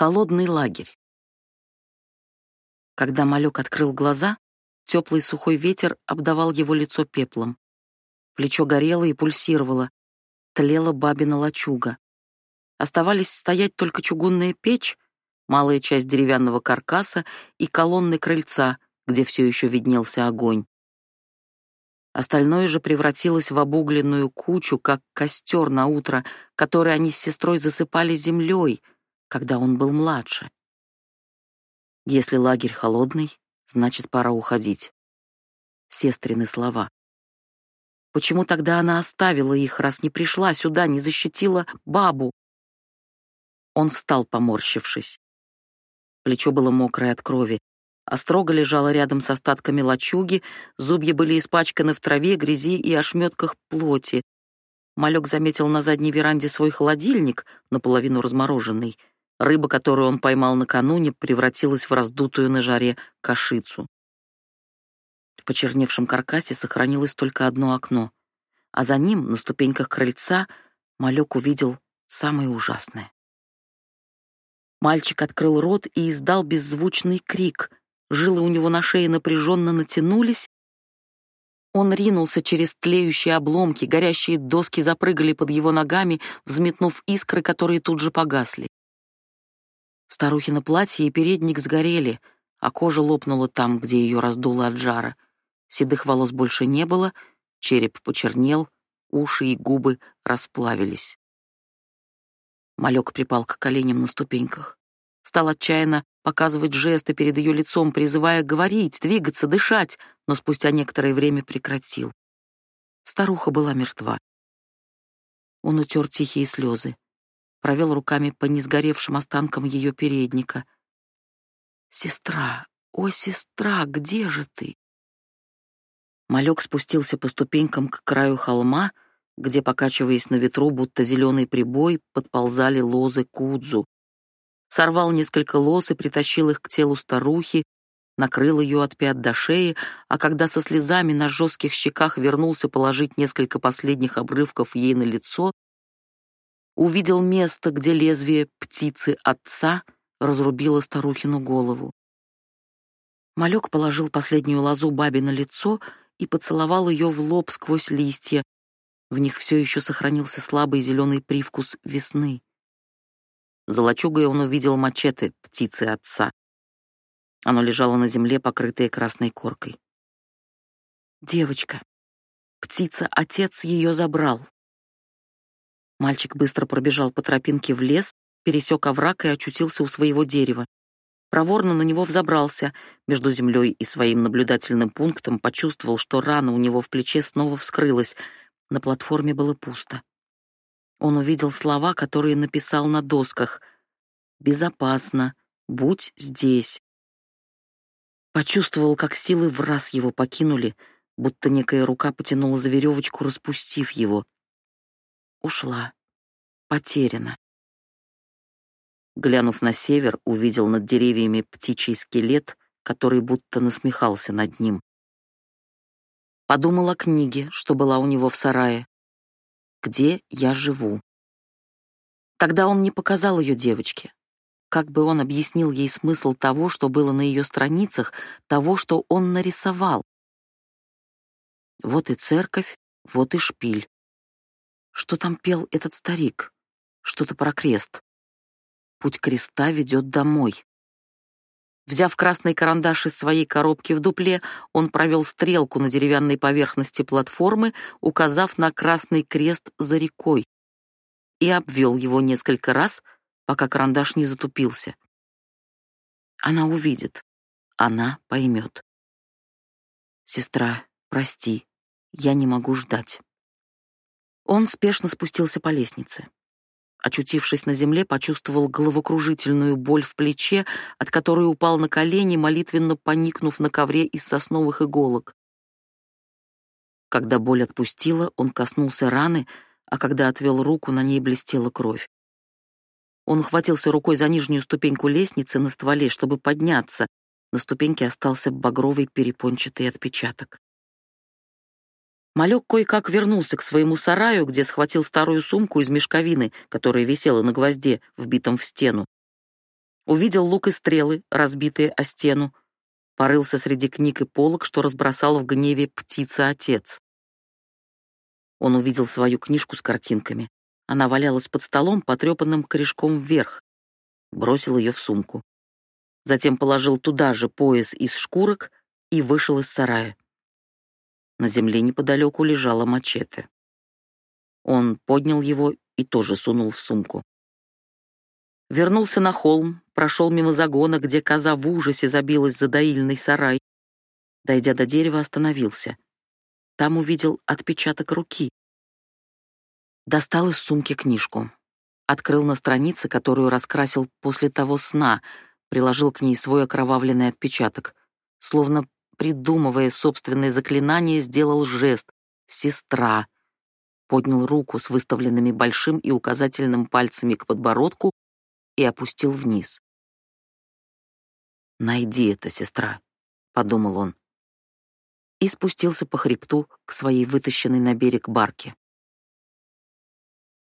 Холодный лагерь. Когда малек открыл глаза, теплый сухой ветер обдавал его лицо пеплом. Плечо горело и пульсировало, тлела бабина лачуга. Оставались стоять только чугунная печь, малая часть деревянного каркаса и колонны крыльца, где все еще виднелся огонь. Остальное же превратилось в обугленную кучу, как костер на утро, который они с сестрой засыпали землей, когда он был младше. Если лагерь холодный, значит, пора уходить. Сестрины слова. Почему тогда она оставила их, раз не пришла сюда, не защитила бабу? Он встал, поморщившись. Плечо было мокрое от крови. Острога лежала рядом с остатками лачуги, зубья были испачканы в траве, грязи и ошметках плоти. Малек заметил на задней веранде свой холодильник, наполовину размороженный. Рыба, которую он поймал накануне, превратилась в раздутую на жаре кашицу. В почерневшем каркасе сохранилось только одно окно, а за ним, на ступеньках крыльца, Малек увидел самое ужасное. Мальчик открыл рот и издал беззвучный крик. Жилы у него на шее напряженно натянулись. Он ринулся через тлеющие обломки, горящие доски запрыгали под его ногами, взметнув искры, которые тут же погасли. Старухина платье и передник сгорели, а кожа лопнула там, где ее раздуло от жара. Седых волос больше не было, череп почернел, уши и губы расплавились. Малек припал к коленям на ступеньках. Стал отчаянно показывать жесты перед ее лицом, призывая говорить, двигаться, дышать, но спустя некоторое время прекратил. Старуха была мертва. Он утер тихие слезы, провел руками по несгоревшим останкам ее передника. «Сестра, о, сестра, где же ты?» Малек спустился по ступенькам к краю холма, где, покачиваясь на ветру, будто зеленый прибой, подползали лозы кудзу. Сорвал несколько лоз и притащил их к телу старухи, накрыл ее от пят до шеи, а когда со слезами на жестких щеках вернулся положить несколько последних обрывков ей на лицо, увидел место, где лезвие птицы отца разрубило старухину голову. Малек положил последнюю лозу бабе на лицо и поцеловал ее в лоб сквозь листья, в них все еще сохранился слабый зеленый привкус весны. За лачугой он увидел мачете птицы отца. Оно лежало на земле, покрытое красной коркой. Девочка. Птица-отец ее забрал. Мальчик быстро пробежал по тропинке в лес, пересек овраг и очутился у своего дерева. Проворно на него взобрался, между землей и своим наблюдательным пунктом почувствовал, что рана у него в плече снова вскрылась — на платформе было пусто. Он увидел слова, которые написал на досках. «Безопасно. Будь здесь». Почувствовал, как силы в раз его покинули, будто некая рука потянула за веревочку, распустив его. Ушла. Потеряна. Глянув на север, увидел над деревьями птичий скелет, который будто насмехался над ним. Подумал о книге, что была у него в сарае. «Где я живу?» Тогда он не показал ее девочке. Как бы он объяснил ей смысл того, что было на ее страницах, того, что он нарисовал? Вот и церковь, вот и шпиль. Что там пел этот старик? Что-то про крест. Путь креста ведет домой. Взяв красный карандаш из своей коробки в дупле, он провел стрелку на деревянной поверхности платформы, указав на красный крест за рекой, и обвел его несколько раз, пока карандаш не затупился. Она увидит, она поймет. «Сестра, прости, я не могу ждать». Он спешно спустился по лестнице. Очутившись на земле, почувствовал головокружительную боль в плече, от которой упал на колени, молитвенно поникнув на ковре из сосновых иголок. Когда боль отпустила, он коснулся раны, а когда отвел руку, на ней блестела кровь. Он ухватился рукой за нижнюю ступеньку лестницы на стволе, чтобы подняться. На ступеньке остался багровый перепончатый отпечаток. Малек кое-как вернулся к своему сараю, где схватил старую сумку из мешковины, которая висела на гвозде, вбитом в стену. Увидел лук и стрелы, разбитые о стену. Порылся среди книг и полок, что разбросал в гневе птица-отец. Он увидел свою книжку с картинками. Она валялась под столом, потрепанным корешком вверх. Бросил ее в сумку. Затем положил туда же пояс из шкурок и вышел из сарая. На земле неподалеку лежала мачете. Он поднял его и тоже сунул в сумку. Вернулся на холм, прошел мимо загона, где коза в ужасе забилась за доильный сарай. Дойдя до дерева, остановился. Там увидел отпечаток руки. Достал из сумки книжку. Открыл на странице, которую раскрасил после того сна, приложил к ней свой окровавленный отпечаток. Словно придумывая собственное заклинание, сделал жест «Сестра». Поднял руку с выставленными большим и указательным пальцами к подбородку и опустил вниз. «Найди это, сестра», — подумал он. И спустился по хребту к своей вытащенной на берег барке.